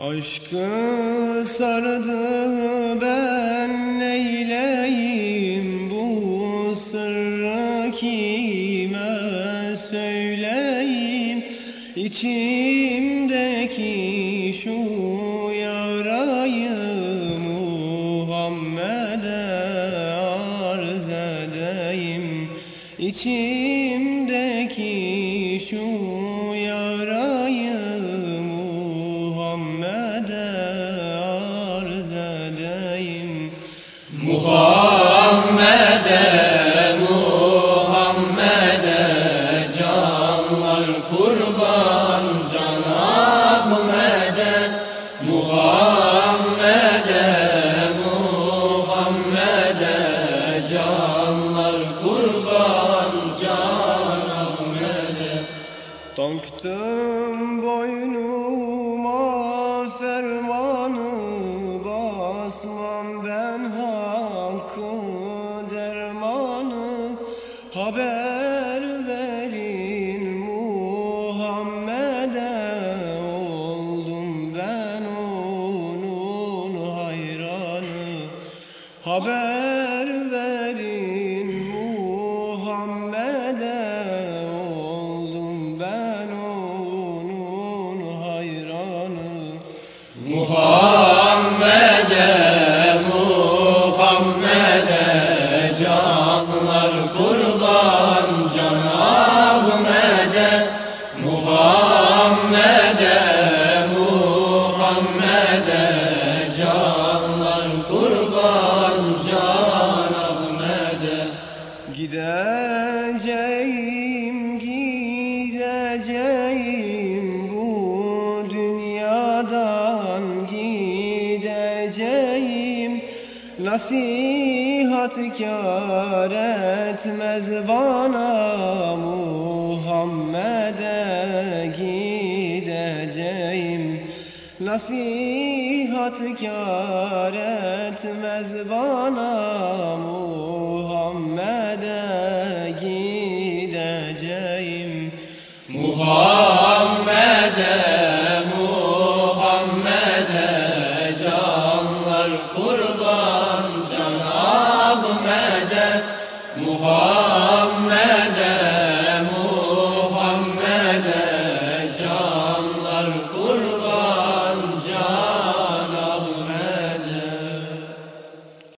Aşkı sardı ben neyleyim? Bu sırrı kime söyleyeyim? İçimdeki şu yarayı Muhammed'e arz edeyim. İçimdeki şu yarayı Muhammed'e, Muhammed'e canlar kurban can Ahmet'e Muhammed'e, Muhammed'e canlar kurban can Ahmet'e Taktım boynuma fermanı basmam ben hakkı haber verin Muhammed'e oldum ben onun hayranı. Haber verin Muhammed'e oldum ben onun hayranı. Muhammed'e, Gideceğim, gideceğim bu dünyadan gideceğim. Nasihat kâr etmez bana Muhammed'e gideceğim. Nasihat kâr etmez bana Muhammed'e Muhammed'e, Muhammed'e canlar kurban can Ahmet'e. Muhammed